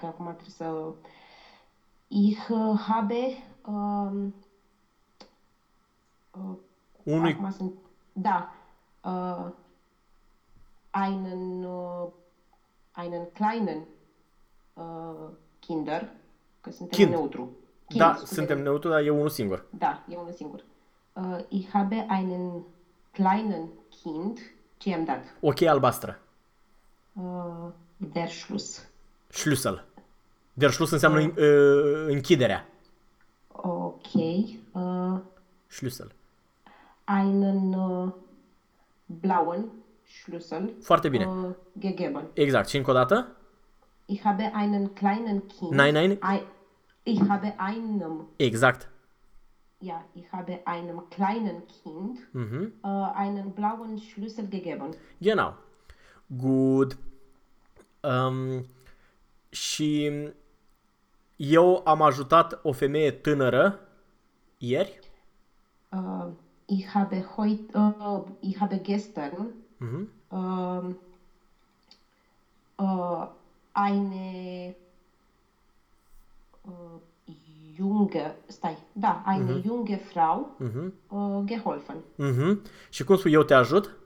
că acum trebuie să... Ich uh, habe... Um, uh, Unui, acum sunt... Da. Uh, einen, uh, einen kleinen uh, Kinder, că suntem Kind. neutru. da, scuze. suntem neutru, dar e unul singur. Da, e unul singur. Uh, ich habe einen kleinen Kind. Ce i-am dat? O cheie albastră. Uh, der Schluss. Schlüssel. Der Schluss înseamnă uh, închiderea. Ok. Uh, Schlüssel. einen uh, blauen Schlüssel Foarte bine. uh, gegeben. Exact. Și încă o dată? Ich habe einen kleinen Kind. Nein, nein. Ei, ich habe einem, Exact. ja, ich habe einem kleinen Kind Mhm. uh, einen blauen Schlüssel gegeben. Genau. Good. Um, și eu am ajutat o femeie tânără ieri. Uh, ich habe heute, uh, ich habe gestern Mhm. ähm, äh, eine äh, junge, stai, da, eine junge Frau äh, geholfen. Mhm. Și cum spui eu te ajut?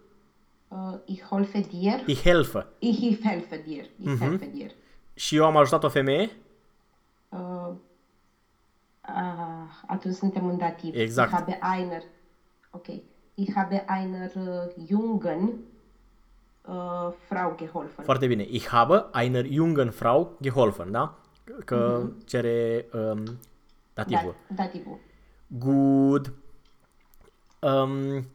Äh, ich helfe dir. Ich helfe. Ich, ich helfe dir. Ich helfe dir. Și eu am ajutat o femeie? Äh, ah, atunci suntem în dativ. Exact. Ich habe einer, ok, ich habe einer äh, jungen äh, Frau geholfen. Foarte bine. Ich habe einer jungen Frau geholfen, da? Că cere um, dativul. Da, dativul. Good. Um,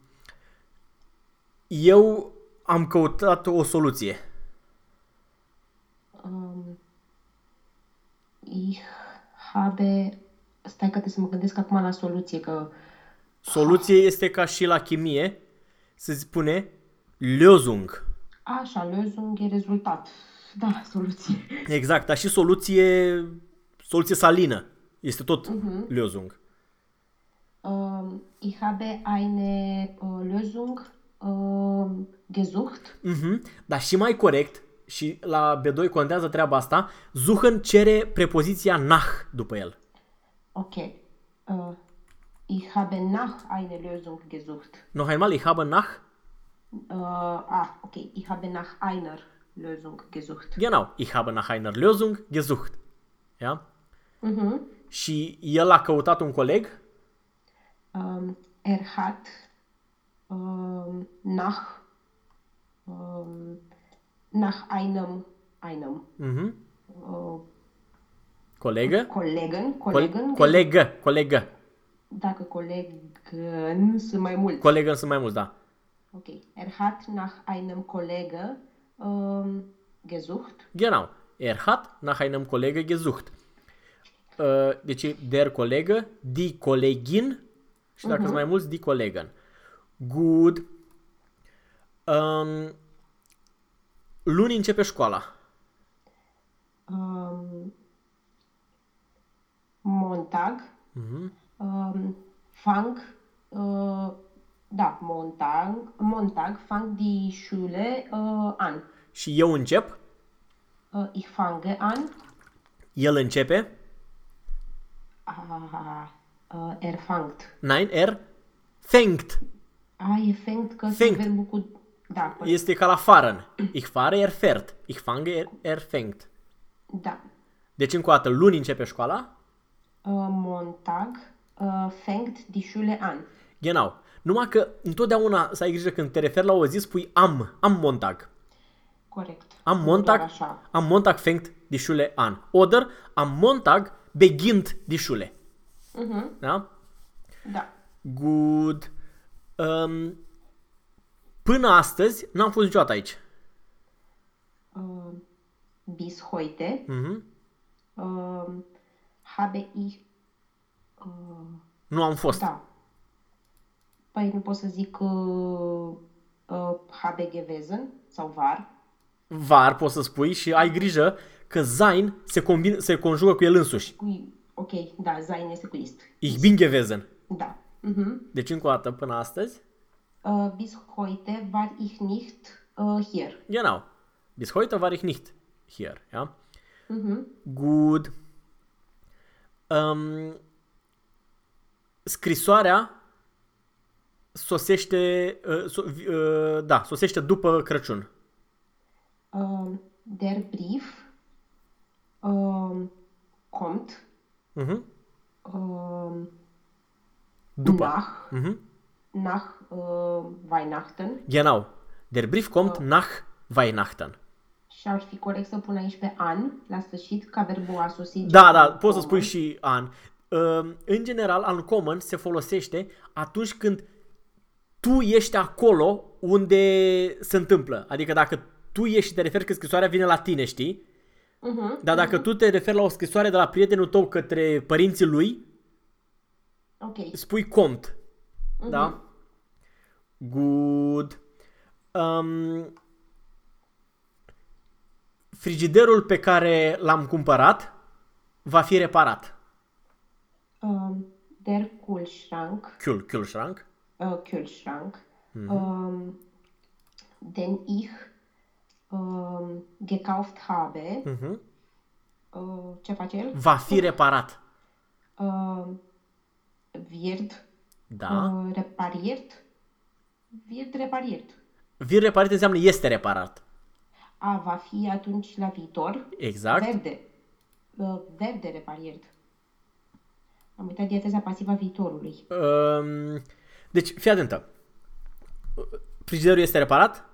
eu am căutat o soluție. Um, ich habe... Stai că trebuie să mă gândesc acum la soluție, că... Soluție este ca și la chimie, se spune Lösung. Așa, lösung e rezultat. Da, soluție. Exact, dar și soluție, soluție salină. Este tot Lösung. Um, ich habe eine uh, Lösung um, gesucht. Mhm. Dar și mai corect, și la B2 contează treaba asta, Suchen cere prepoziția nach după el. Ok. Uh, ich habe nach eine Lösung gesucht. Noch einmal, ich habe nach, Uh, ah, ok. Ich habe nach einer Lösung gesucht. genau, ich habe nach einer Lösung gesucht. Ja? Mhm. Și el a căutat un coleg, Ähm, er hat ähm, nach, ähm, nach einem, einem mhm. äh, colegă, Kollegen, Col- Kollegen, colegă, colegă, dacă Kollegen sunt mai mulți. colegă sunt mai mulți, da. ok. Er hat nach einem Kollege ähm, gesucht. Genau. Er hat nach einem Kollege gesucht. Uh, deci e der Kollege, die Kollegin și dacă sunt mai mulți, die Kollegen. Good. Um, luni începe școala. Ähm, Montag ähm, fang, äh, da, Montag, Montag fang die Schule äh, an. Și eu încep, Äh, ich fange an. el începe, Ah, äh, er fangt. nein, er fängt. Ah, e fängt că Fängt. sunt verbul cu... Da, păi, Este ca la fahren. Ich fahre, er fährt. Ich fange, er, er fängt. da. Deci încă o dată, luni începe școala. Äh, Montag äh, fängt die Schule an. Genau. Numai că întotdeauna să ai grijă când te referi la o zi, spui am, am Montag. Corect. Am Nu Montag, doar Așa. am Montag fängt die Schule an. Oder am Montag beginnt die Schule. Mhm. Da? Da. Good. Um, până astăzi n-am fost niciodată aici. Äh, bis heute Mhm. ähm, habe ich... Äh, Nu am fost. da. Păi nu pot să zic uh, uh, habe gewesen sau war. Var poți să spui și ai grijă că sein se, combin, se conjugă cu el însuși. Cu, ok, da, sein este cu ist. Ich bin gewesen. Da. Mhm. Deci încă o dată până astăzi. Äh, bis heute war ich nicht äh, hier. Genau. Bis heute war ich nicht hier. Ja? Mhm. Good. Um, scrisoarea sosește, uh, so, uh, da, sosește după Crăciun. Ähm, der Brief ähm, kommt Mhm. ähm, După. nach, Mhm. nach äh, Weihnachten. Genau. Der Brief kommt nach Weihnachten. Și ar fi corect să pun aici pe an, la sfârșit, ca verbul a sosit. Da, da, poți să spui și an. Uh, În general, uncommon se folosește atunci când tu ești acolo unde se întâmplă. Adică dacă tu ești și te referi că scrisoarea vine la tine, știi? Mhm, Dar dacă tu te referi la o scrisoare de la prietenul tău către părinții lui, Ok. spui cont. Da? Good. Um, frigiderul pe care l-am cumpărat va fi reparat. Ähm, der Kühlschrank, Kühl, Kühlschrank. äh, Kühlschrank, Mhm. ähm, den ich ähm, gekauft habe. Mhm. Äh, ce face el? Va fi reparat. Äh, wird Da. äh, repariert. Wird repariert. Vir reparat înseamnă este reparat. A, va fi atunci la viitor. Exact. Verde. Uh, verde repariert. Am uitat diateza pasivă a viitorului. Um, deci, fii atentă. Frigiderul este reparat?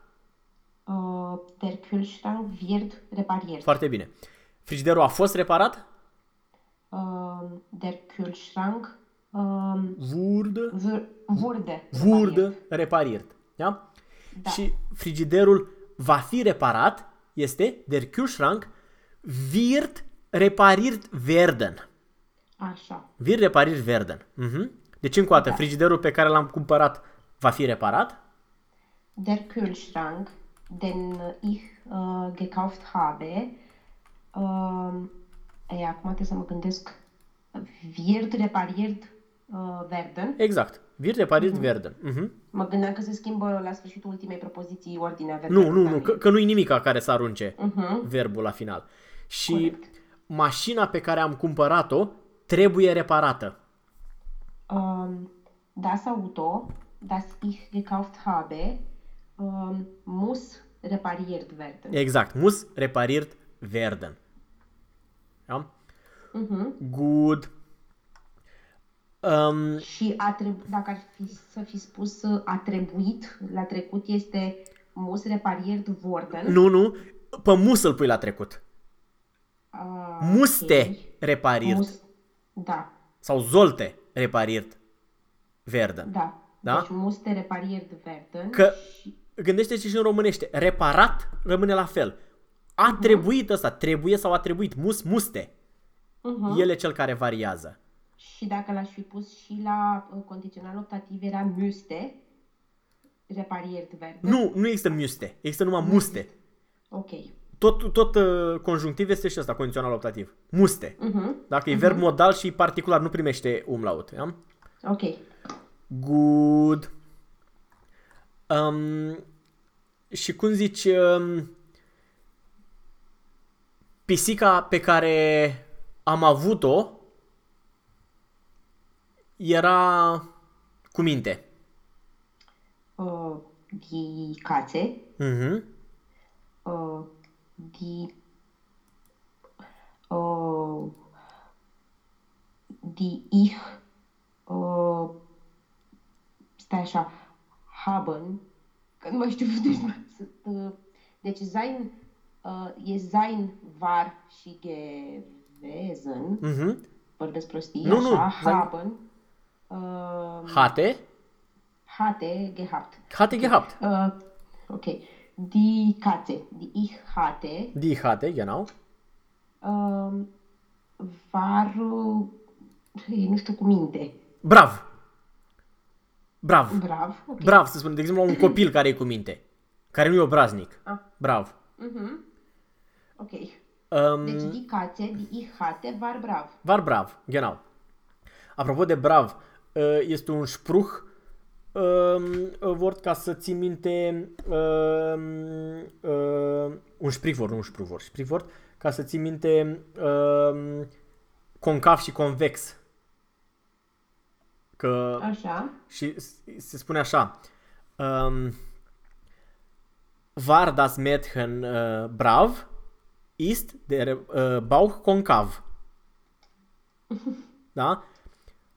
Uh, der Kühlschrank wird repariert. Foarte bine. Frigiderul a fost reparat? Uh, der Kühlschrank um, Wurde. wur- wurde Wurde repariert. repariert. Da? Da. Și frigiderul va fi reparat este der Kühlschrank wird repariert werden. Așa. Wird repariert werden. Mhm. Deci încă o dată, Da. frigiderul pe care l-am cumpărat va fi reparat? Der Kühlschrank, den ich uh, gekauft habe, um, e, acum trebuie să mă gândesc, wird repariert uh, werden. Exact. Wird repariert werden. Mhm. Mă gândeam că se schimbă la sfârșitul ultimei propoziții ordinea Nu, verbelor, nu, dar nu, e. că, că nu-i nimic care să arunce Mhm. verbul la final. Și Corect. mașina pe care am cumpărat-o trebuie reparată. Ähm, das Auto, das ich gekauft habe, ähm, muss repariert werden. Exact. Muss repariert werden. Da? Mhm. Good. Um, Și a treb- dacă ar fi să fi spus uh, a trebuit, la trecut este muss repariert worden. nu, nu. Pe mus îl pui la trecut. Ah, Muste ok. repariert. Mus, da, Sau zolte repariert werden. da. Da? Deci muste repariert werden. Că gândește-te și în românește. Reparat rămâne la fel. A trebuit ăsta. Trebuie sau a trebuit. Mus, muste. Mhm. El e cel care variază. Și dacă l-aș fi pus și la uh, condițional optativ era müsste repariert werden. Nu, nu există muste. Există numai muste. Ok. Tot, tot uh, conjunctiv este și ăsta, condițional optativ. Muste. Mhm. Dacă e verb modal și particular, nu primește umlaut. Ja? Ok. Good. Um, și cum zici, um, pisica pe care am avut-o era cu minte. Uh, die Katze, Mhm. uh, die, uh, die ich, uh, stai așa, haben, că nu mai știu, deci, uh, deci sein, uh, e sein, war și gewesen, Mhm. vorbesc prostii, Nu, nu, așa, sein- haben, uh, Hatte. hatte gehabt. Hatte gehabt. Uh, ok. Die Katze, die ich hatte, Die hatte, genau. um, war, uh, e, nu știu cu minte. Brav. Brav. Brav. Ok. Brav, să spunem, de exemplu, la un copil care e cu minte. Care nu e obraznic. Ah. Brav. Mhm. Ok. Um, Deci die Katze, die ich hatte, war brav. Var brav, genau. Apropo de brav, uh, este un spruch um, wort ca să ții minte um, uh, un sprichwort, nu un spruchwort, sprichwort ca să ții minte um, concav și convex. Că Așa. și s- se spune așa um, War das Mädchen uh, brav ist der uh, Bauch konkav. Da?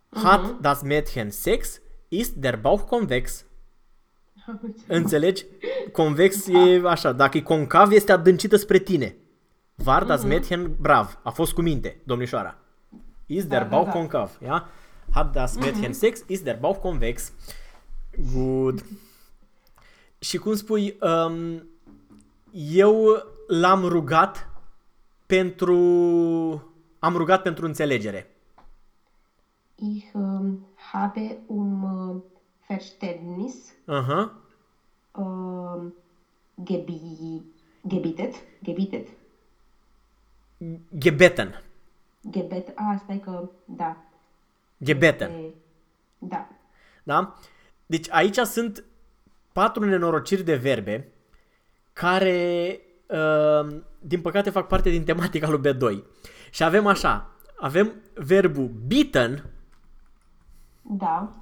Hat das Mädchen Sex ist der Bauch convex. Înțelegi? Convex e așa, dacă e concav este adâncită spre tine. War das Mädchen brav. A fost cu minte, domnișoara. Ist der Da, da, Bauch da. concav, ja? Hat das Mädchen Sex, ist der Bauch convex. Good. Și cum spui, um, eu l-am rugat pentru... Am rugat pentru înțelegere. Ich ähm, habe um äh, Verständnis Aha. ähm, gebi gebietet. Gebietet. Gebeten. Gebet. A, stai că, da. Gebeten. E, da. Da? Deci aici sunt patru nenorociri de verbe care, uh, din păcate, fac parte din tematica lui B2. Și avem așa, avem verbul bitten, Da.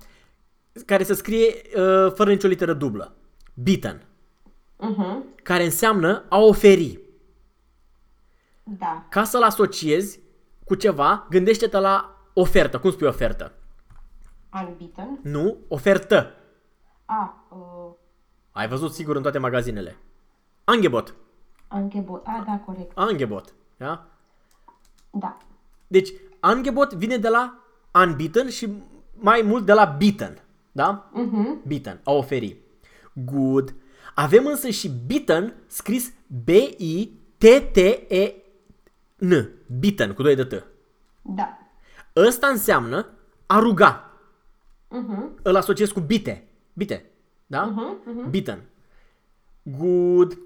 care se scrie uh, fără nicio literă dublă. Bitten. Mhm. Care înseamnă a oferi. Da. Ca să-l asociezi cu ceva, gândește-te la ofertă. Cum spui ofertă? Anbieten. Nu, ofertă. A, uh, Ai văzut sigur în toate magazinele. Angebot. Angebot. A, da, corect. Angebot. Da? Da. Deci, Angebot vine de la unbeaten și mai mult de la beaten. Da? Mhm. Beaten, a oferi. Good. Avem însă și beaten scris B-I-T-T-E-N. Beaten, cu doi de T. Da. Ăsta înseamnă a ruga. Mhm. Îl asociez cu bite. Bite. Da? Mhm, mhm. Beaten. Good.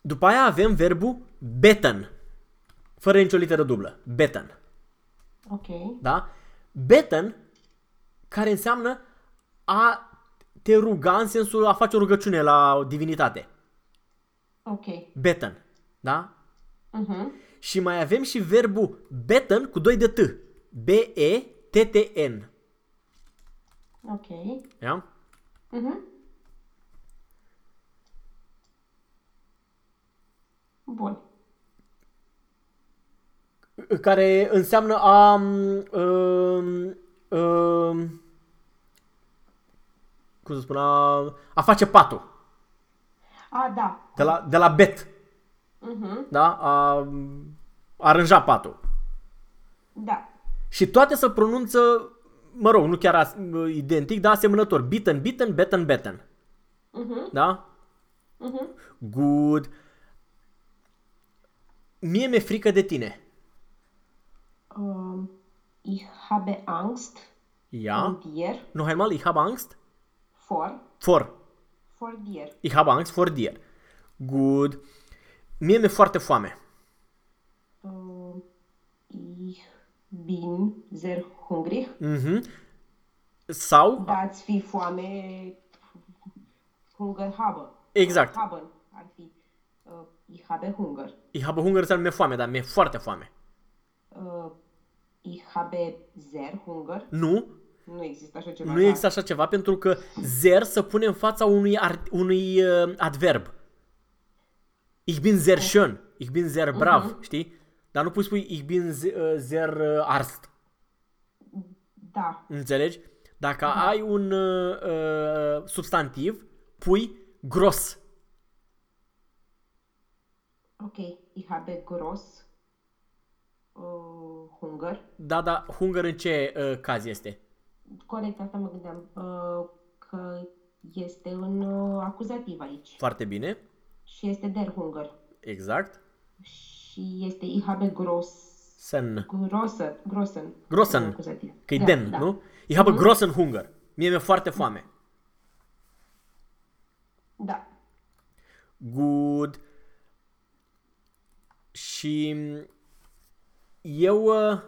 După aia avem verbul beten. Fără nicio literă dublă. Beten. Ok. Da? Beten, care înseamnă a te ruga în sensul a face o rugăciune la o divinitate. Ok. Beten. Da? Mhm. Și mai avem și verbul beten cu doi de T. B-E-T-T-N. Ok. Da? Mhm. Bun. Care înseamnă a... Um, um, cum să spun? A, a face patul. A, da. De la, de la bet. Mhm. Da? A, a aranja patul. Da. Și toate se pronunță, mă rog, nu chiar as, identic, dar asemănător. Bitten, bitten, betten, betten. Mhm. Da? Mhm. Good. Mie mi-e frică de tine. Um, ich habe Angst Ja? vor dir. Noch einmal, ich habe Angst Vor. vor. Vor dir. Ich habe Angst vor dir. Good. Mie mi-e foarte foame. Um, ich bin sehr hungrig. Mhm. Sau, Dați fi foame. Hunger haben. Exact. Haben ar fi. Uh, ich habe Hunger. ich habe Hunger înseamnă mi-e foame, dar mi-e foarte foame. Uh, ich habe sehr Hunger. Nu, Nu există așa ceva. nu da. există așa ceva pentru că zer să pune în fața unui, ar- unui uh, adverb. Ich bin sehr schön, ich bin sehr brav, știi? Dar nu poți spui ich bin ze- uh, sehr uh, arst. Da. Înțelegi? Dacă ai un uh, uh, substantiv, pui gros. Ok. Ich habe groß uh, Hunger. Da, da, hunger în ce uh, caz este? Corect, asta mă gândeam. Uh, că este în uh, acuzativ aici. Foarte bine. Și este der Hunger. Exact. Și este ich habe groß Sen. grossen, grossen. Grossen. În acuzativ. Că e Da, den, da. nu? Ich habe großen Hunger. Mie mi-e foarte foame. Da. Good. Și eu uh,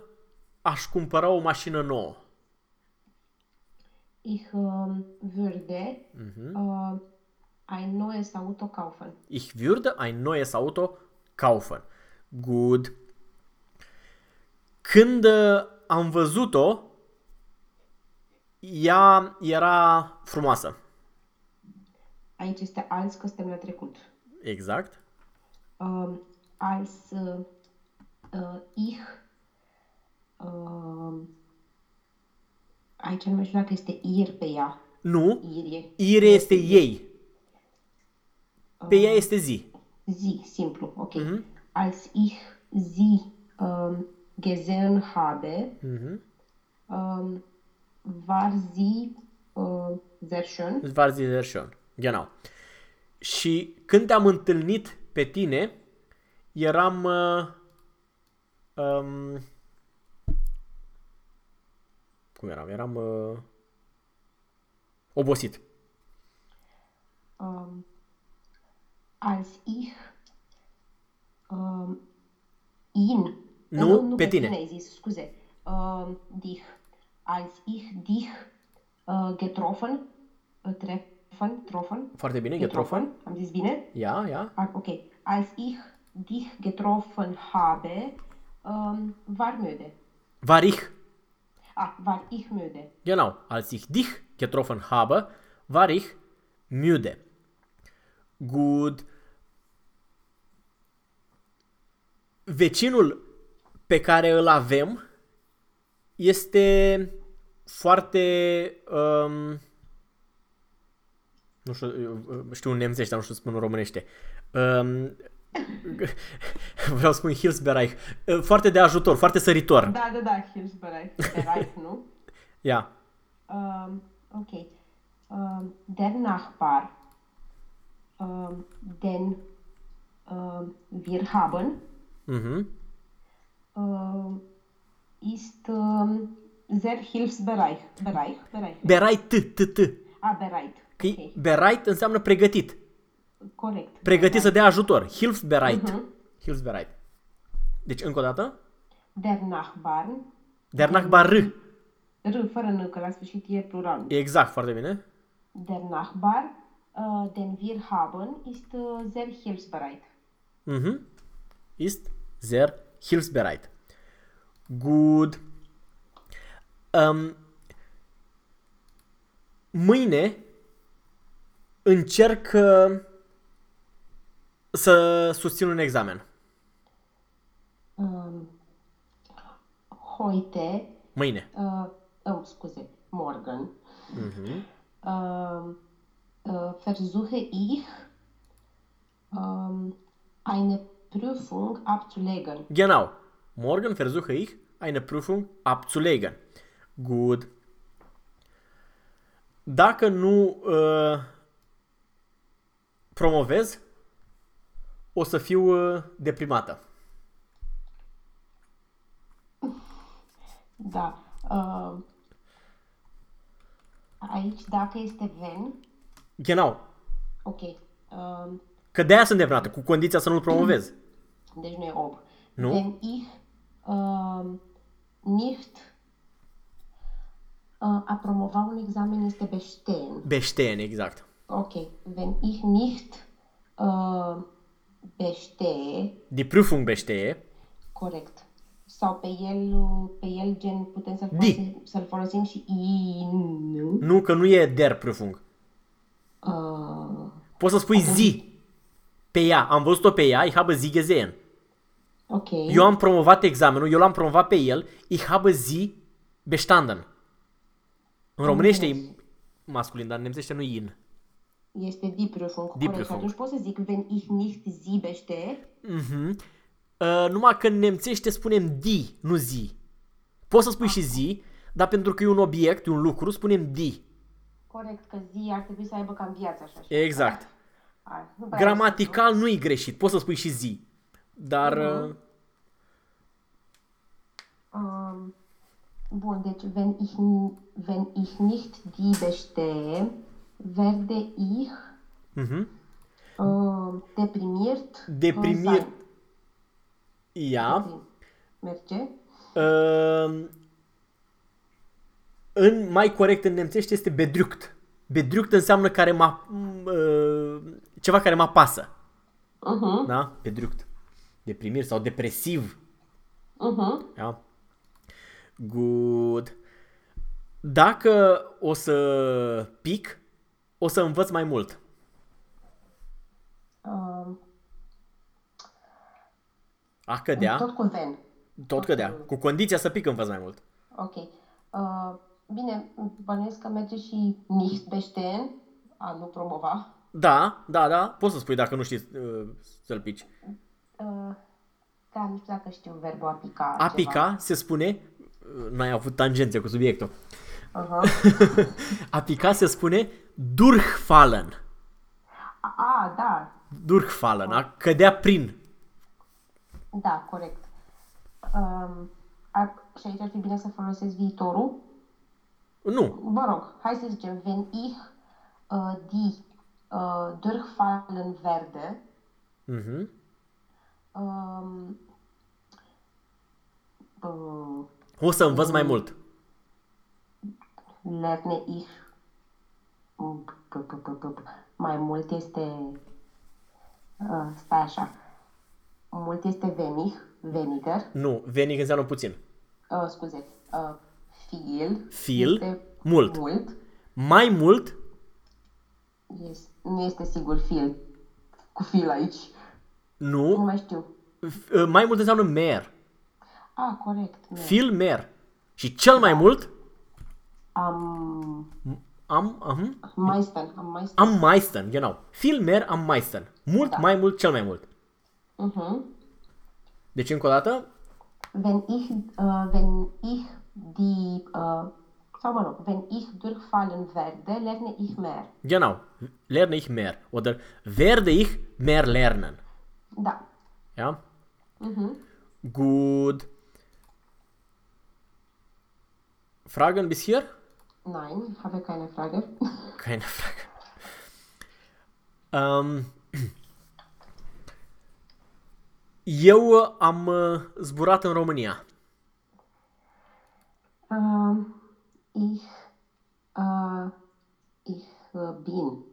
aș cumpăra o mașină nouă. Ich ähm, würde Mhm. äh, ein neues Auto kaufen. Ich würde ein neues Auto kaufen. Good. Când uh, am văzut-o, ea era frumoasă. Aici este als că suntem la trecut. Exact. Um, als uh, uh, ich uh, aici nu mai știu dacă este ir pe ea. Nu, Ir e ire este ei. Pe ea este zi. sie, simplu, ok. Als ich sie um, gesehen habe, um, war sie uh, sehr schön. War sie sehr schön. Genau. Și când te-am întâlnit pe tine, eram uh, um, cum eram? Eram uh, obosit. Um, als ich um, ihn, Nu, nu pe pe tine. tine ai zis, scuze, um, dich, als ich dich uh, getroffen, uh, treffen, troffen, Foarte bine, getroffen. am zis bine? Ia, ia. Ah, ok, als ich dich getroffen habe, um, war müde. War ich. Ah, war ich müde. Genau. Als ich dich getroffen habe, war ich müde. Gut. Vecinul pe care îl avem este foarte um, nu știu, știu în nemțește, dar nu știu să spun în românește. Um, vreau să spun Hilsberg. Foarte de ajutor, foarte săritor. Da, da, da, Hilsberg, Bereich, nu? Ia. Ähm, okay. Ähm, der Nachbar, ähm, den ähm, wir haben, Mhm. ähm, ist ähm, sehr hilfsbereit. Bereich, Bereich. Bereit, t, t, t. ah, bereit. Că Okay. bereit înseamnă pregătit. Corect. Pregătit să dea ajutor. Hilfsbereit. Mhm. Hilfsbereit. Deci, încă o dată. Der Nachbar, Der Nachbar. r, fără n, că la sfârșit e plural. Exact, foarte bine. Der Nachbar, äh, den wir haben, ist äh, sehr hilfsbereit. Mhm. Ist sehr hilfsbereit. Good. Um, mâine încerc uh, să susțin un examen. Ähm, heute Mâine. äh, oh, scuze, morgen, ähm, äh, versuche ich, ähm, eine Prüfung abzulegen. Genau. Morgen versuche ich, eine Prüfung abzulegen. Good. Dacă nu uh, promovez, o să fiu uh, deprimată. Da. Äh, aici, dacă este ven, Genau. ok, ähm, Că de-aia sunt deprimată, cu condiția să nu-l promovez. deci nu e ob. Nu? Wenn ich ähm, nicht äh, a promova un examen este bestehen. Bestehen, exact. Ok, wenn ich nicht äh, bestehe, Die Prüfung bestehe. corect. Sau pe el, pe el gen putem să-l Di. folosim, să-l folosim și i, nu. Nu, că nu e der Prüfung. Uh, Poți să spui zi pe ea. Am văzut-o pe ea, ich habe sie gesehen. ok. Eu am promovat examenul, eu l-am promovat pe el, ich habe sie bestanden. În românește e masculin, dar în nemțește nu e in. Este die Prüfung, Die corect. Și Prüfung. atunci pot să zic, wenn ich nicht sie bestehe, Mhm. Uh, numai că în nemțește spunem di, nu zi. Poți să spui și zi, dar pentru că e un obiect, e un lucru, spunem di. corect, că zi ar trebui să aibă cam viața așa. și- Exact. Hai, nu prea Gramatical nu e greșit, poți să spui și zi. Dar uh, Um, bun, deci wenn ich, n- wenn ich nicht die bestehe, werde ich mhm. um, deprimiert. deprimiert. sein. Ia. Merge? Uh, în mai corect în nemțește este bedruct. Bedruct înseamnă care mă uh, ceva care mă apasă. Uh-huh. Da? Bedruct. Deprimir sau depresiv. Mhm. Da? Good. Dacă o să pic, o să învăț mai mult. Um, A cădea, Tot cu ven. tot cădea. Cu condiția să pic învăț mai mult. Ok. Uh, bine, bănuiesc că merge și nicht bestehen, a nu promova. Da, da, da, poți să spui dacă nu știi uh, să-l pici. Uh, da, nu știu dacă știu verbul a pica. A ceva. pica se spune, uh, n-ai avut tangențe cu subiectul, Aha. a pica se spune durchfallen. A, a, da, Durchfallen, a cădea prin. da, corect. Um, ar, și aici ar fi bine să folosesc viitorul. Nu, Mă rog, hai să zicem, wenn ich uh, die uh, durchfallen werde, Mhm. um, uh, o să învăț mai mult. lerne ich Mm, p- p- p- p- p- mai mult este uh, stai așa mult este wenig weniger Nu, venig înseamnă puțin. uh, scuze uh, viel Viel, este mult. mult Mai mult, este, nu este sigur viel cu fil aici nu nu, mai știu f- uh, mai mult înseamnă mer. ah corect nu. Viel mer. Și cel mai mult, am am, am, meisten am meisten am meisten, genau. Viel mer am meisten. Mult, Da. mai mult, cel mai mult. uh-huh. Deci încă o dată, wenn ich, äh, wenn ich die, äh, sau mă rog, wenn ich durchfallen werde, lerne ich mehr. genau, lerne ich mehr. Oder werde ich mehr lernen. Da. Ja? Mhm. Gut. Fragen bis hier? Nein, habe keine Frage. Keine Frage. Um, eu am uh, zburat în România. ähm, ich, äh, ich äh, bin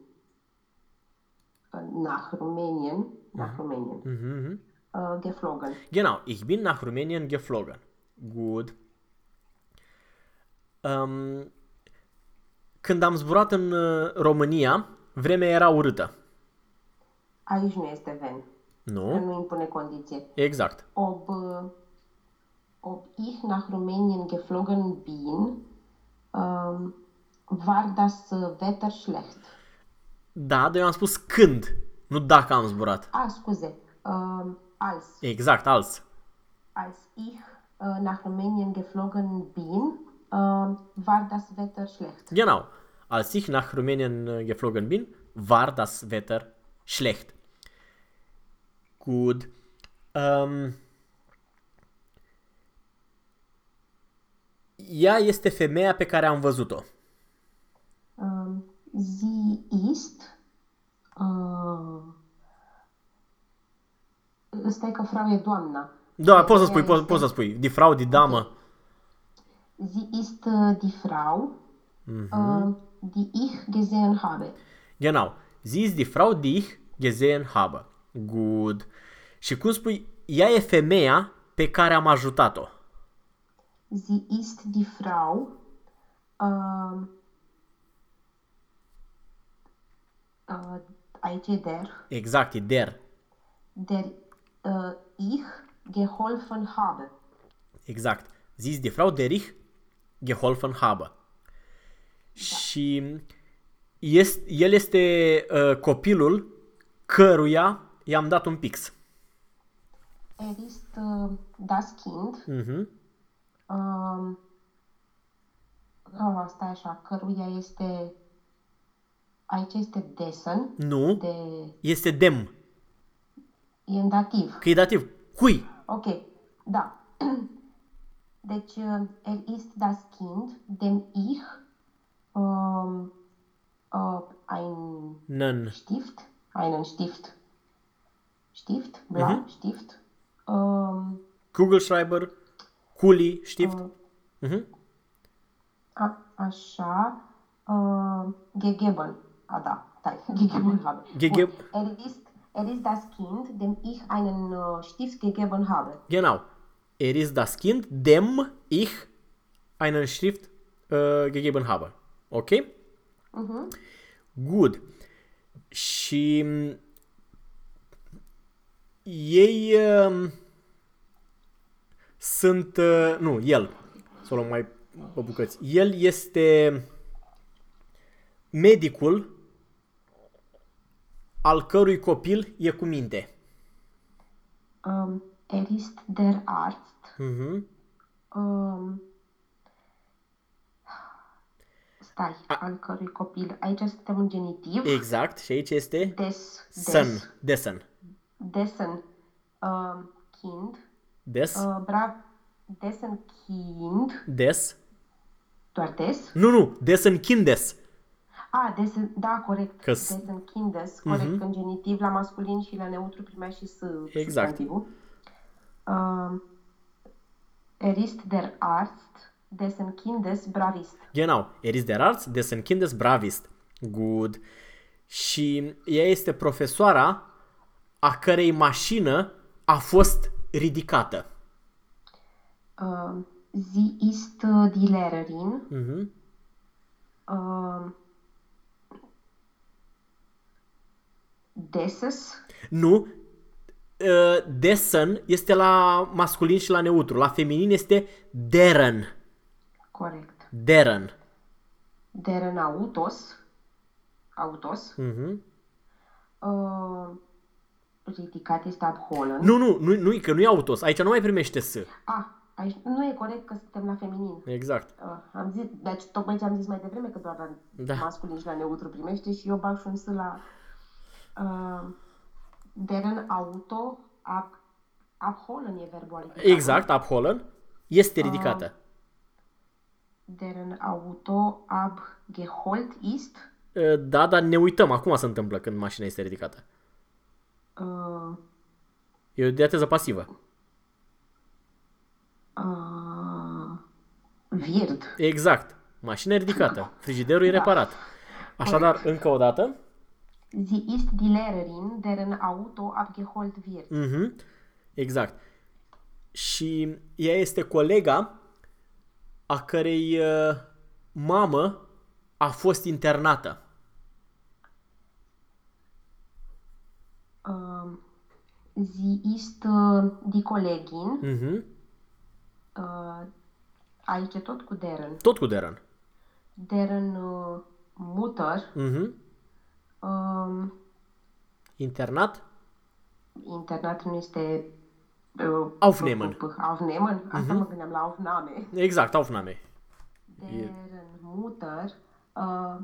äh, nach Rumänien, nach Rumänien Mhm. äh, geflogen. Genau, ich bin nach Rumänien geflogen. Gut. Um, când am zburat în uh, România, vremea era urâtă. Aici nu este wenn, că Nu? nu impune condiție. Exact. Ob, äh, ob ich nach Rumänien geflogen bin, ähm, war das äh, Wetter schlecht. Da, dar eu am spus când, nu dacă am zburat. Ah, scuze. Ähm, als, Exact, als. als ich äh, nach Rumänien geflogen bin, ähm, war das Wetter schlecht. Genau. Als ich nach Rumänien äh, geflogen bin, war das Wetter schlecht. Gut. Um, ea este femeia pe care am văzut-o. Ähm, sie ist. Äh, stai că frau e doamna. Da, poți să spui, Femeia poți, este- poți să spui. Die Frau, die Dame. Sie ist äh, die Frau, äh, die ich gesehen habe. Genau. Sie ist die Frau, die ich gesehen habe. Good. Și cum spui, ea e femeia pe care am ajutat-o. Sie ist die Frau, ähm, äh, aici e der, Exact, e der. der äh, ich geholfen habe. Exact. Sie ist die Frau, der ich geholfen habe. Și este, el este uh, copilul căruia i-am dat un pix. Er ist äh, das Kind, Mhm. ähm, oh, stai așa, căruia este, aici este dessen, Nu, de, este dem. e în dativ. Că e dativ. Cui? Ok, da. Deci, er ist das Kind, dem ich ähm, äh, ein. Stift, einen Stift, Stift, bla, Stift, ähm, Kugelschreiber, Kuli, Stift. äh, Mhm. a, așa, äh, gegeben, a da, gegeben habe. Gege- Gut, Er ist, Er ist das Kind, dem ich einen äh, Stift gegeben habe. Genau. Er ist das Kind, dem ich einen Schrift uh, gegeben habe. Ok? Mhm. Good. Și m, ei um, sunt, uh, nu, el, să o luăm mai pe bucăți. El este medicul al cărui copil e cu minte. Um, er ist der Arzt. Mhm. Um, stai, al cărui copil. Aici suntem în genitiv. Exact, și aici este Des, son, des, dessen. dessen um, Kind. Des, Uh, brav, dessen Kind. des. Doar des? Nu, nu, dessen Kindes. Ah, dessen, da, corect. Că s- Dessen Kindes, corect. În genitiv, la masculin și la neutru primea și s Exact. substantivul. Um, er ist der Arzt, dessen Kindes bravist. Genau, er ist der Arzt, dessen Kindes bravist. Good. Și ea este profesoara a cărei mașină a fost ridicată. Um, sie ist uh, die Lehrerin. Mhm. Um, desses, Nu, uh, dessen este la masculin și la neutru. La feminin este deren. corect. Deren. Deren Autos, Autos. Mhm. Uh, ridicat este abholen. Nu, nu, nu, nu, că nu e autos. Aici nu mai primește S. Ah, aici nu e corect că suntem la feminin. Exact. Uh, am zis, deci tocmai ce am zis mai devreme că doar la Da. masculin și la neutru primește și eu bag și un S la uh, deren auto ab, abholen e verbul adică Exact, abholen. Este ridicată. deren auto abgeholt ist Uh, Da, dar ne uităm. Acum se întâmplă când mașina este ridicată. uh, E o diateză pasivă. uh, wird. Exact. Mașina e ridicată. Frigiderul e reparat. Așadar, încă o dată. Sie ist die Lehrerin, deren Auto abgeholt wird. Mhm. Exact. Și ea este colega a cărei uh, mamă a fost internată. Uh, sie ist uh, die Kollegin. Mhm. Uh, aici e tot cu deren. Tot cu deren. Deren uh, Mutter. Mhm. Um, Internat? internat nu este... Uh, Aufnehmen. p- p- Aufnehmen? Asta mă gândeam la Aufnahme. Exact, Aufnahme. Deren Mutter uh,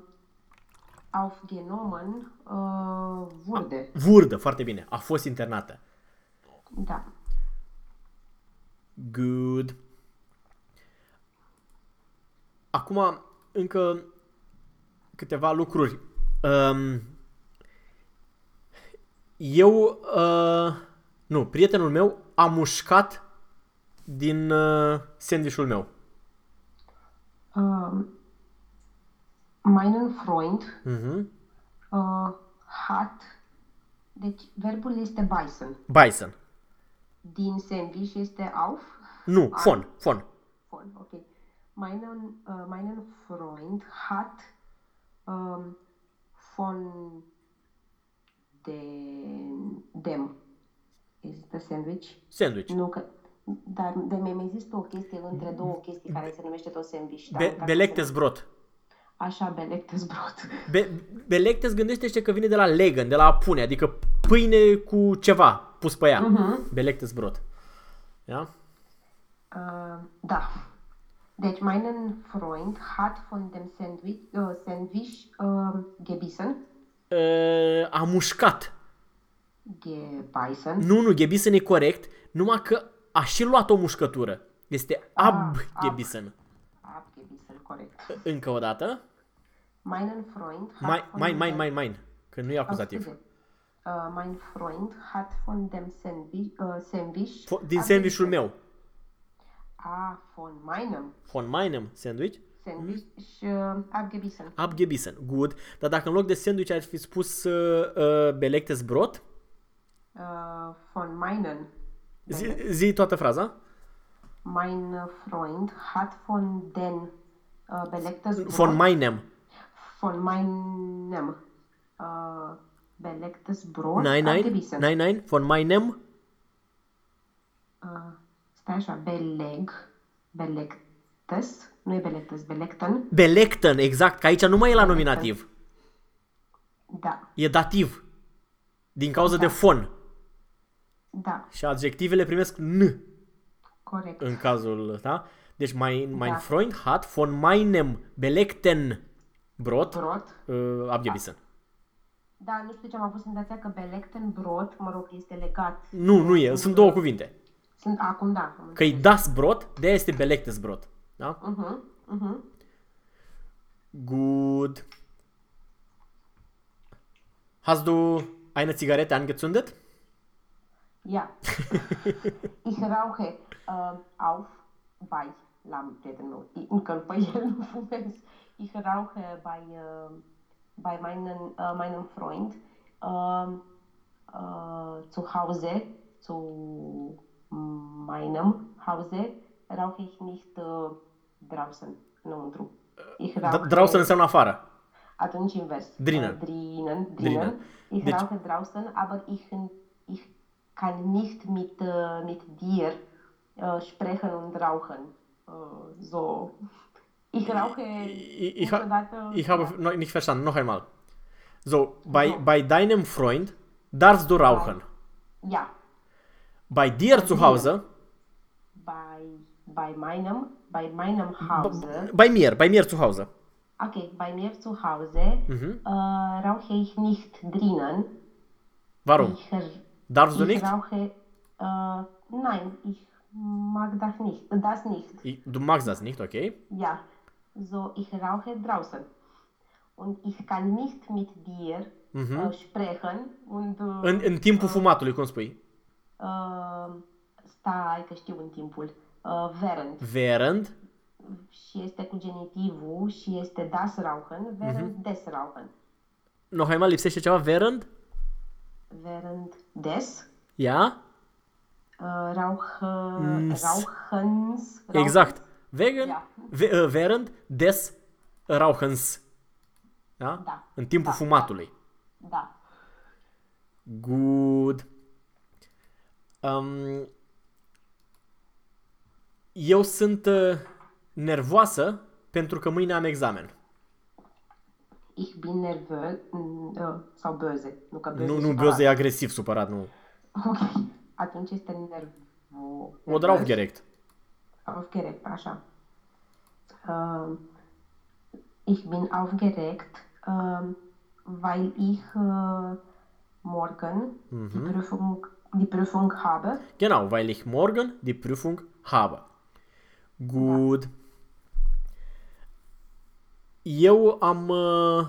aufgenommen uh, wurde. Vurdă, foarte bine. A fost internată. Da. Good. Acum, încă câteva lucruri. Um, eu, uh, nu, prietenul meu a mușcat din uh, sandvișul meu. Um, meinen Freund Mhm. uh, hat... Deci, verbul este beißen. Bison. Din sandwich este auf. Nu, fon, fon. Von, okay. Meinen, äh, meinen Freund hat ähm, von den, dem, există sandwich? Sandwich. Nu, că, dar de mai există o chestie între două chestii care se numește tot sandwich. dar Be- dacă belectes se- brot. Așa, belectes brot. Be- belectes gândește că vine de la legen, de la a pune, adică pâine cu ceva pus pe ea. Mhm. Belectes brot. Da? Äh, da. Deci, meinen Freund hat von dem Sandwich, äh, Sandwich äh, gebissen. Uh, a mușcat. Gebeißen. Nu, nu, Gebisen e corect, numai că a și luat o mușcătură. Este ab Gebisen. Abgebissen, corect. Încă o dată. Meinen Freund hat Mai, von mai, mai, dem- mai, mai. Că nu e Ah, acuzativ. scuze. Uh, mein Freund hat von dem Sandwich, uh, sandwich Fo- Din sandvișul meu. Ah, von meinem Von meinem sandwich. Sandwich uh, abgebissen. Abgebissen. Good. Dar dacă în loc de sandwich ar fi spus uh, uh, belectes brot, Uh, von meinen, Zi, zi toată fraza. mein Freund hat von den uh, belegtes Brot, Von meinem. von meinem uh, belegtes Brot Nein, nein. abgebissen. Nein, nein. Von meinem. Uh, stai așa, beleg, belegtes, nu e belegtes, belegten, Belecten, exact. Că aici nu mai e la nominativ. da, E dativ. Din cauza de fon. da, Și adjectivele primesc n corect. în cazul, da? Deci mein, mein Da. Freund hat von meinem belegten Brot Brot. uh, abgebissen. Da, nu știu ce am avut senzația că belegten Brot, mă rog, este legat. Nu, nu e. Sunt două cuvinte. Sunt acum, da. Că e das Brot, de este belegtes Brot. Da? Uh-huh, uh-huh. Gut. Hast du eine Zigarette angezündet? Ja. ich rauche uh, auf bei la prietenul Încă pe el nu fumez. Ich rauche bei, uh, bei meinen, uh, meinem Freund uh, uh, zu Hause, zu meinem Hause, rauche ich nicht uh, draußen, înăuntru. Ich rauche, Draußen înseamnă afară. Atunci invers. Drinnen. Äh, drinnen, drinnen. Ich Deci- rauche draußen, aber ich, ich kann nicht mit, äh, mit dir äh, sprechen und rauchen. Äh, so. Ich rauche Ich, ich, ha- ich habe noch nicht verstanden. Noch einmal. So, bei, bei deinem Freund darfst du rauchen. Ja, Bei dir zu Hause, bei, bei meinem, bei meinem Hause, bei mir, bei mir zu Hause. okay, bei mir zu Hause Mhm. äh, rauche ich nicht drinnen. Warum? Ich, Darfst du ich nicht? rauche, äh, nein, ich mag das nicht, das nicht. Ich- Du magst das nicht, okay? Ja, so ich rauche draußen. Und ich kann nicht mit dir äh, sprechen und äh, În, în timpul fumatului, cum spui? Uh, stai că știu în timpul uh, während Während, și este cu genitivul și este das rauchen, während des rauchen. noch einmal, lipsește ceva, während? Während des Ja? uh, rauch, rauchens. rauch- Exact. Wegen, Ja. we- uh, während des Rauchens. Da? Da. În timpul Da, fumatului. Da. Good. Um, eu sunt uh, nervoasă pentru că mâine am examen. Ich bin nervös mm, uh, sau böse. Nu că böse Nu, e nu, supărat. Böse e agresiv, supărat, nu. Ok. Atunci este nervo. Oder aufgeregt. Aufgeregt, așa. Ähm, ich bin aufgeregt, ähm, weil ich äh, morgen die, Prüfung, die Prüfung habe. Genau, weil ich morgen die Prüfung habe. Good. Eu am uh,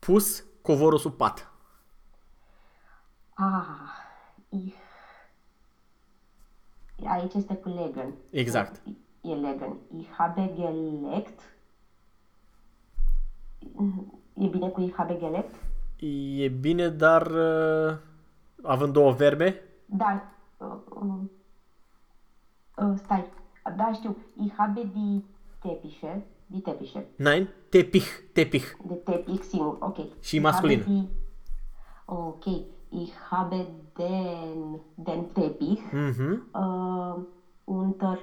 pus covorul sub pat. Ah, ich... Aici este cu legen. Exact. E legen. Ich habe gelegt. E bine cu ich habe gelegt? E bine, dar uh, având două verbe, Da. Uh, uh, uh, stai. Da, știu. Ich habe die Teppiche. Die Teppiche. nein, tepich, tepich. De Teppich singur. Ok. Și Ich masculin. habe die- Ok. Ich habe den, den Teppich Mhm. uh, unter,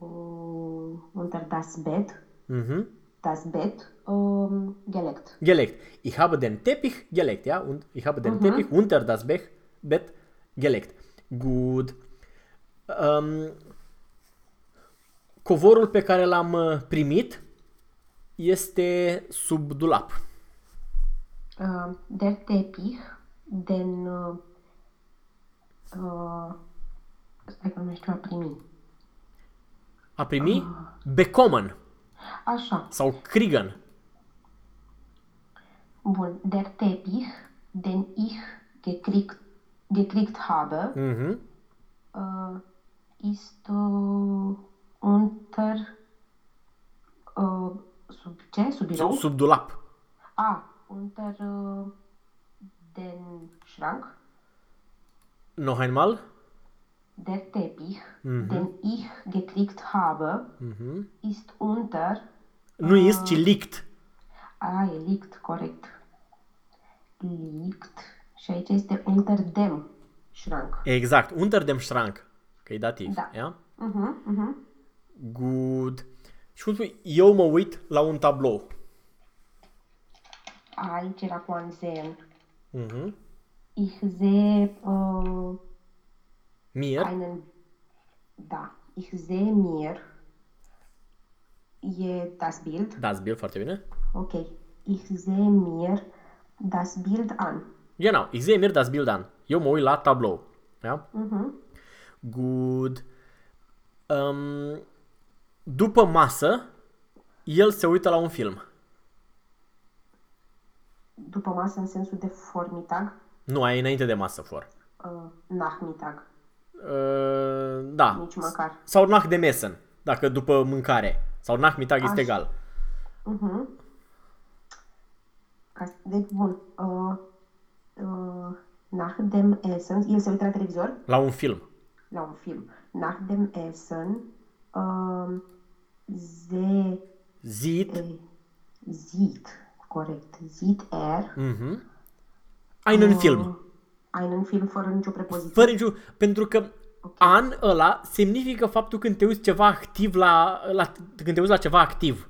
uh, unter das Bett. Mhm. Das Bett um, gelegt. Gelegt. Ich habe den Teppich gelegt, ja? Und ich habe den Teppich unter das Bech, Bett gelegt. Gut. Um, covorul pe care l-am uh, primit este sub dulap. Uh, der Teppich, den uh, uh, stai că nu știu a primi. A primi bekommen Așa, sau kriegen. bun. Der Teppich, den ich gekriegt, gekriegt habe, Mhm. uh, ist uh, unter uh, sub ce? Sub birou? Sub, sub dulap. Ah, unter uh, den Schrank. Noch einmal. Der Teppich, den ich gekriegt habe, ist unter. Nu ist, ci liegt. Ah, e liegt, corect. Liegt. Și aici este unter dem Schrank. Exact, unter dem Schrank. Că e dativ, Da. ia? Mhm, mhm. Good. Și cum spui, eu mă uit la un tablou. Aici era cu ansehen. Mhm. Ich sehe uh, Mir. einen. Da, ich sehe mir. E das Bild. Das Bild, foarte bine. Ok. Ich sehe mir das Bild an. Genau, ich sehe mir das Bild an. Eu mă uit la tablou. Ja? Mhm. Good. Um, după masă, el se uită la un film. După masă în sensul de formitag. Nu, ai înainte de masă, for. Uh, nachmittag. Uh, da. Nici măcar. Sau nach de mesen, dacă după mâncare. Sau nach mitag este Așa. egal. Mhm. Ca, deci, bun. Uh, uh, nach dem Essen. El se uită la televizor? La un film. La un film. Nach dem Essen. Uh, ze, Zit. eh, sieht. Corect. Sieht er. Mhm. Einen Film. Einen Film fără nicio prepoziție. Fără nicio... Pentru că an ăla semnifică faptul când te uiți ceva activ la, la când te uiți la ceva activ.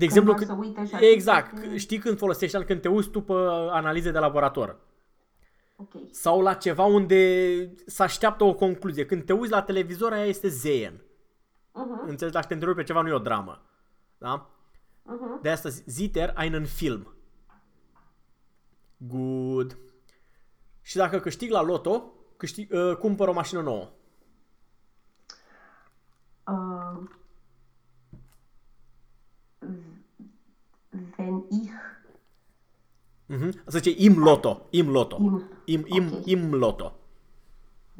De exemplu, doar când, să uită și exact, atât. știi când folosești an? Când te uiți tu pe analize de laborator. Ok. Sau la ceva unde se așteaptă o concluzie. Când te uiți la televizor, aia este zeien. Mhm. Înțelegi? Dacă te întrebi pe ceva, nu e o dramă. Da? Mhm. De asta Ziter einen Film. Good. Și dacă câștig la loto, câștig, uh, cumpăr o mașină nouă. Uh, wenn ich Mhm. Să zice im loto. Im loto. Im. Im, im, Ok. im loto.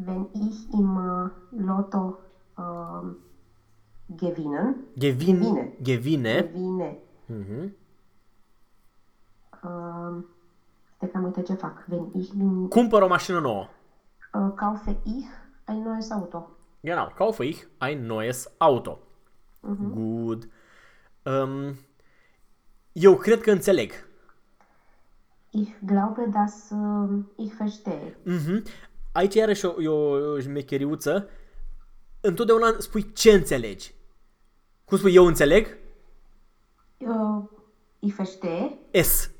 wenn ich im uh, Lotto uh, gewinnen, Gevin, Gewinne. gevine. gewinne, Mhm. uh, stai că am uitat ce fac. Wenn ich bin, Cumpăr o mașină nouă. uh, kaufe ich ein neues Auto. Genau, kaufe ich ein neues Auto. Good. Um, eu cred că înțeleg. Ich glaube, dass uh, ich verstehe. Mhm. Aici iarăși o, e o, o șmecheriuță. Întotdeauna spui ce înțelegi. Cum spui eu înțeleg? Uh, ich verstehe. Es.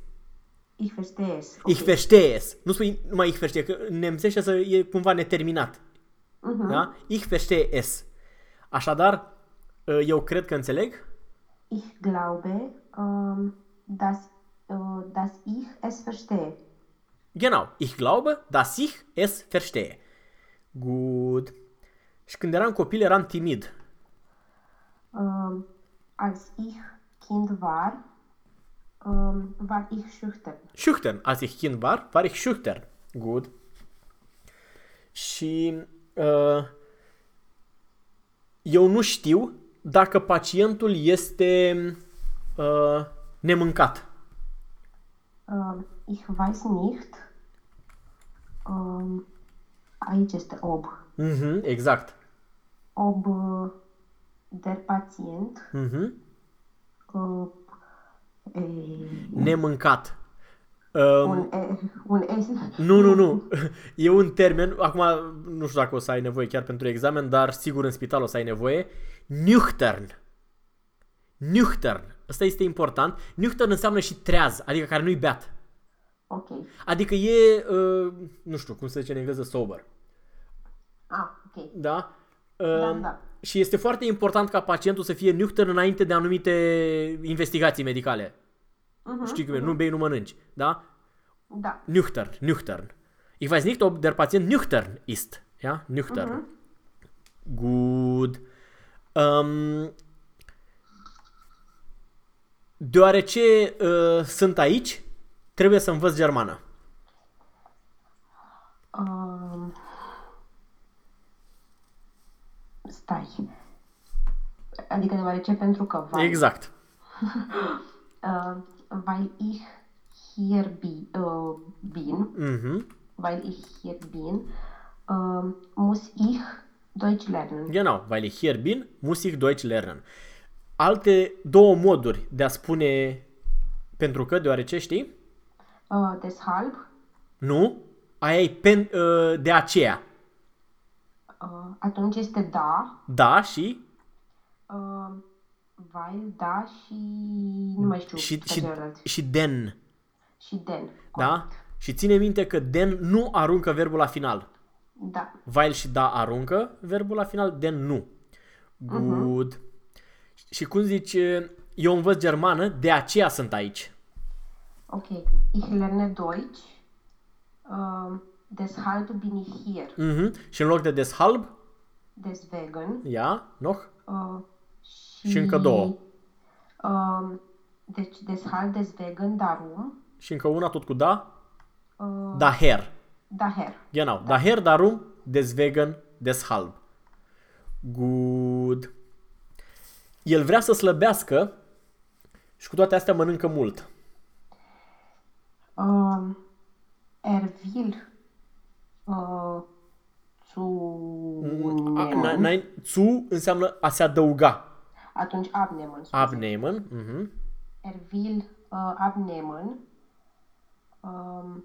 Ich verstehe es. Okay. Ich verstehe es. Nu spui numai ich verstehe, că în nemțește să e cumva neterminat. Mhm. Da? Ich verstehe es. Așadar, eu cred că înțeleg. Ich glaube, um, dass, uh, dass ich es verstehe. Genau. Ich glaube, dass ich es verstehe. Good. Și când eram copil eram timid. Um, als ich Kind war, um, war ich schüchtern. Schüchtern. Als ich Kind war, war ich schüchtern. Good. Și uh, eu nu știu dacă pacientul este uh, nemâncat. Um, ich weiß nicht. Um, aici este ob. Mhm, exact. Ob uh, der Patient Mhm. uh, e, Nemâncat. Um, un, e, un es, Nu, nu, nu. E un termen, acum nu știu dacă o să ai nevoie chiar pentru examen, dar sigur în spital o să ai nevoie. Nüchtern. Nüchtern. Asta este important. Nüchtern înseamnă și treaz, adică care nu-i beat. Ok. Adică e, uh, nu știu, cum se zice în engleză, sober. Ah, ok. Da? Uh, Da, da. Și este foarte important ca pacientul să fie nüchtern înainte de anumite investigații medicale. Mhm, Știi cum e? Nu bei, nu mănânci. Da? Da. Nüchtern, nüchtern. Ich weiß nicht, ob der Patient nüchtern ist. Ja, nüchtern. Gut. Um, deoarece uh, sunt aici, trebuie să învăț germană. Um, stai. Adică deoarece pentru că weil, Exact. uh, weil ich hier bi, uh, bin, Mhm. weil ich hier bin, ähm, muss ich Deutsch lernen. Genau, weil ich hier bin, muss ich Deutsch lernen. Alte două moduri de a spune pentru că, deoarece știi? Äh, deshalb, Nu? Aia e pen, uh, de aceea. äh, atunci este da, Da și äh, weil, da și nu mai știu și, pe și, celălalt. și den. Și den. Da? Și ține minte că den nu aruncă verbul la final. Da. While și da aruncă verbul la final, den nu. Good. Și cum zici, eu învăț germană, de aceea sunt aici. Ok. Ich lerne Deutsch. Ähm, deshalb bin ich hier. Mhm. Și în loc de deshalb, Deswegen. ja, noch, Äh, Și încă două. Ähm, deci, deshalb, deswegen, darum, și încă una tot cu da, äh, daher. daher. Genau, daher, darum, deswegen, deshalb. Good. El vrea să slăbească și cu toate astea mănâncă mult. Ähm, er will äh, A, zunehmen. n- n- Zu înseamnă a se adăuga. Atunci abnehmen. scuze. Abnehmen. Mhm. Er will äh, abnehmen. Ähm,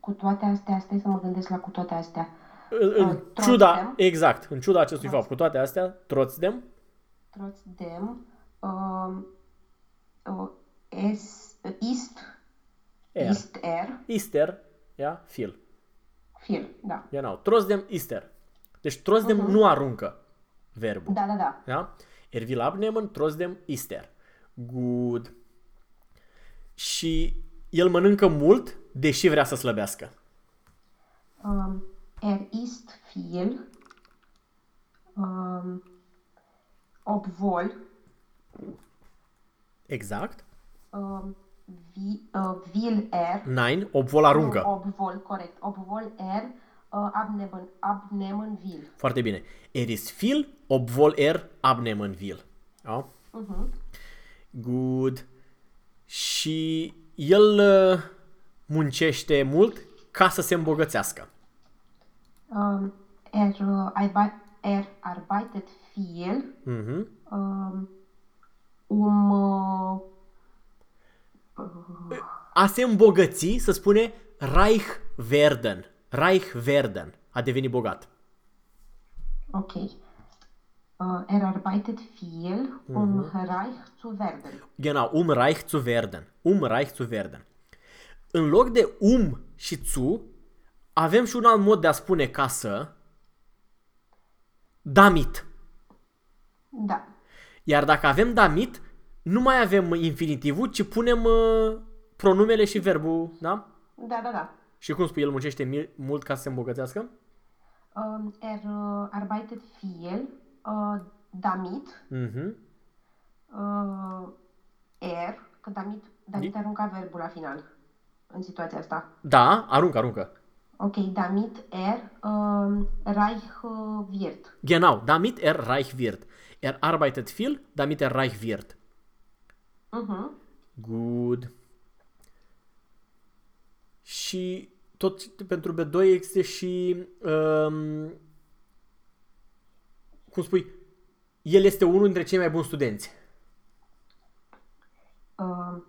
cu toate astea, stai să mă gândesc la cu toate astea. În, în Uh, ciuda, trotzdem. exact, în ciuda acestui fapt, cu toate astea, trotzdem, Trotzdem ähm, äh, es ist, er. ist er Ister, ja, viel. viel, da. Genau, trotzdem, ister. Deci trotzdem nu aruncă verbul. Da, da, da. Ja? Er will abnehmen, trotzdem ister. Good. Și el mănâncă mult, deși vrea să slăbească. Ähm, er isst viel, ähm, obwohl Exact. ähm, wie, äh, will er, Nein, obwohl aruncă. obwohl, korrekt, obwohl er äh, abnehmen, abnehmen will. Foarte bine. Er ist viel, obwohl er abnehmen will. Ja? Good. Și el uh, muncește mult ca să se îmbogățească. Ähm, er, äh, arbe- er arbeitet viel, Mhm. ähm, um äh, A se îmbogăți se spune reich werden. Reich werden. A deveni bogat. Okay. Äh, er arbeitet viel, um reich zu werden. Genau, um reich zu werden. Um reich zu werden. În loc de um și zu, avem și un alt mod de a spune ca să damit. Da. Iar dacă avem damit, nu mai avem infinitivul, ci punem uh, pronumele și verbul, da? Da, da, da. Și cum spui, el muncește mi- mult ca să se îmbogățească? Ähm, er äh, arbeitet viel, äh, damit Mhm. äh, er, că damit, damit Di- arunca verbul la final în situația asta. Da, aruncă, aruncă. Ok, damit er ähm, reich äh, wird. Genau, damit er reich wird. Er arbeitet viel, damit er reich wird. Mhm. Good. Și tot pentru B2 există și um, cum spui, el este unul dintre cei mai buni studenți. Ähm,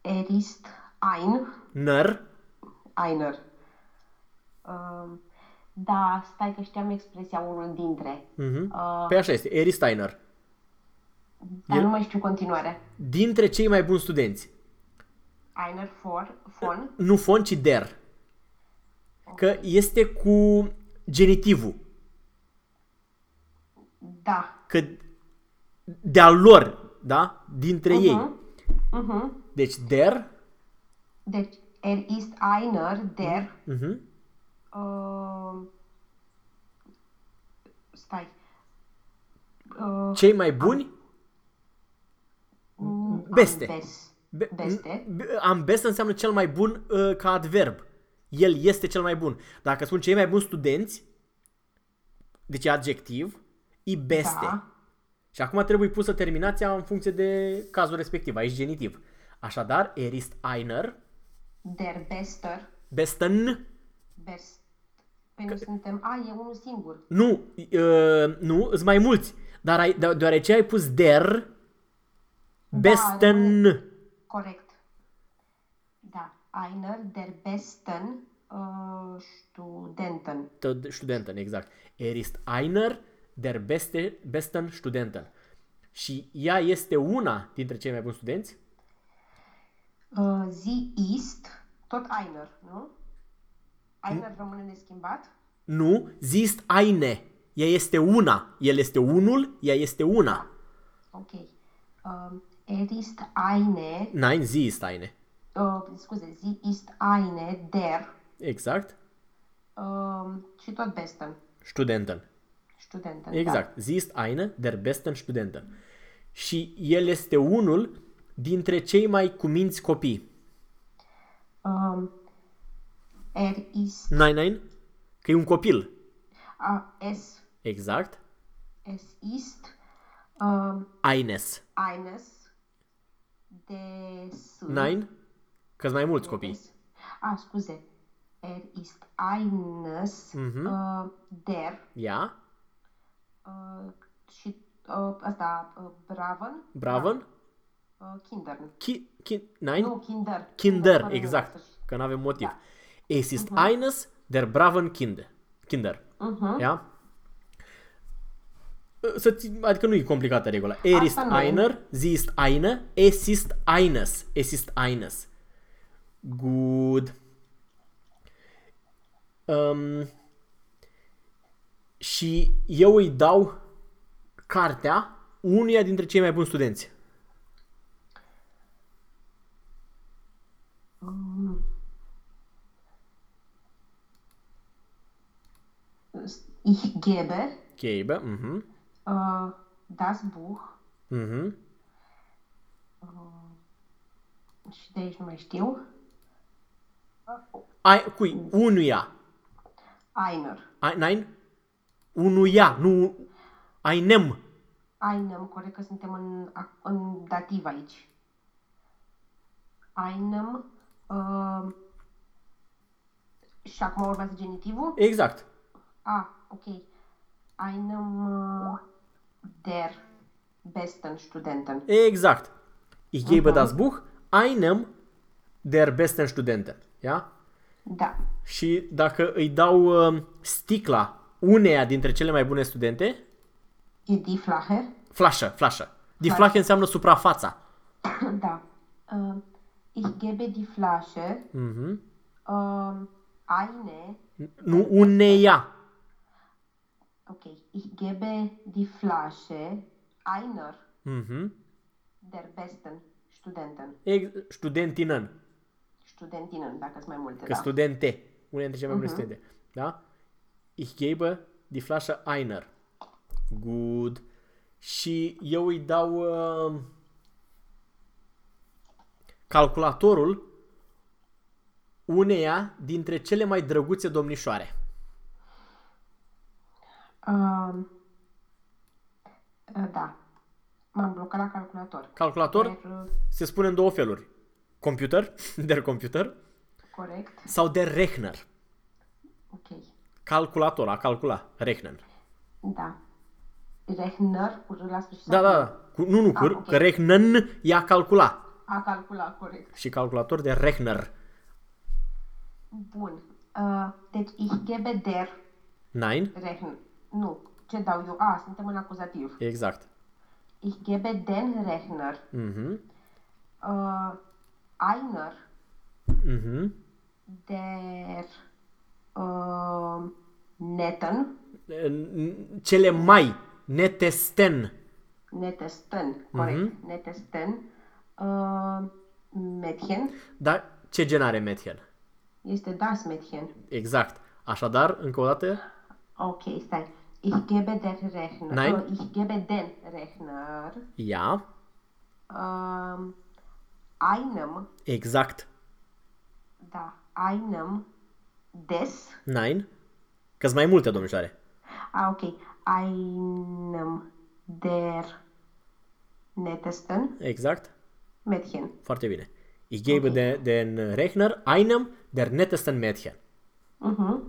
er ist ein, Năr, einer. Ähm, da, stai că știam expresia unul dintre. mhm. Uh, Păi așa este, Eri Steiner. dar el- nu mai știu continuarea. Dintre cei mai buni studenți. Einer for, von, Nu von, ci der. Că este cu genitivul. da. Că de-al lor, da? Dintre ei. Mhm. Mhm. Deci der, Deci, er ist einer, der, mhm. Uh, stai, uh, cei mai buni, beste. Ambes. Be- Beste. b- Am best înseamnă cel mai bun uh, ca adverb. El este cel mai bun. Dacă spun cei mai buni studenți, deci e adjectiv, e beste. Da. Și acum trebuie pusă terminația în funcție de cazul respectiv, aici genitiv. Așadar, er ist einer, Der Bester, besten, Best. Păi noi suntem... A, e unul singur. nu, uh, nu, sunt mai mulți, dar ai, de- deoarece ai pus der, besten, Corect. Da. Einer der besten uh, Studenten. Tot Studenten, exact. Er ist einer der beste, besten Studenten. Și ea este una dintre cei mai buni studenți? Uh, sie ist tot einer, nu? Einer rămâne neschimbat. Nu, sie ist eine. Ea este una. El este unul, ea este una. Ok. Um, er ist eine, Nein, sie ist eine. uh, scuze, sie ist eine der Exact. um, și tot besten. Studenten. Studenten. Exact. Sie ist eine der besten Studenten. Și el este unul dintre cei mai cuminți copii. Da. Um, er ist Nein, nein. Că e un copil. uh, es, Exact. es ist um, Eines. eines des Nein. Că mai mulți copii. des, ah, scuze. Er ist eines Mhm. uh, der Ja. uh, și uh, asta uh, Braven. Braven. Uh, Kindern. Ki, ki, nein. Nu, Kinder. Kinder, fără exact. nume, Că nu avem motiv. Da. Es ist eines der braven Kinder. Kinder. Mhm. Ja? Să ți, adică nu e complicată regula. Er ist Asta nu e. einer, sie ist eine, es ist eines. Es ist eines. Good. Um, și eu îi dau cartea unuia dintre cei mai buni studenți. Ich gebe Gebe. Mhm. uh, das Buch Mhm. și de aici nu mai știu. Ai, cui? Unuia. Einer. Ai, nein? Unuia, nu einem. Einem, corect că suntem în, în dativ aici. Einem. Uh, și acum urmează genitivul? Exact. Ah, ok. Einem uh, der besten Studenten. Exact. Ich gebe das Buch einem der besten Studenten. Ja? Da. Și dacă îi dau uh, sticla uneia dintre cele mai bune studente, E die Flache? flașă, flașă. Die Flache înseamnă suprafața. da. Uh, ich gebe die Flasche Mhm. um, eine. Nu uneia. Ok. Ich gebe die Flasche einer Mhm. der besten Studenten. Ex- studentinnen. Studentinnen, dacă sunt mai multe, Că da. studente. Una dintre cele mai bune studente. Da? Ich gebe die Flasche einer. Good. Și eu îi dau uh, calculatorul uneia dintre cele mai drăguțe domnișoare. Um, uh, da. M-am blocat la calculator. Calculator Der, uh, se spune în două feluri. Computer, der Computer, corect. sau der Rechner. Ok. Calculator, a calcula, Rechner. Da. Rechner, cu R la sfârșit. Da, sau da, cu- da. Cu, nu, nu, cu, Ah, ok. că Rechnen e a calcula. A calcula, corect. Și calculator de Rechner. Bun. Uh, deci, ich gebe der Nein? Rechner. Nu. Ce dau eu? A, suntem în acuzativ. Exact. Ich gebe den Rechner Mhm. uh, einer Mhm. der uh, netten, N- Cele mai netesten. nettesten, corect, nettesten uh, Mädchen Dar ce gen are Mädchen? este das Mädchen. Exact. Așadar, încă o dată, Ok, stai. Ich gebe der Rechner. Nein. Uh, ich gebe den Rechner ia, um, einem, exact, da, einem des, nein, că mai multe domnișoare. ah, ok, einem der nettesten Exact, Mädchen. foarte bine. Ich gebe de, den Rechner einem der nettesten Mädchen. Mhm.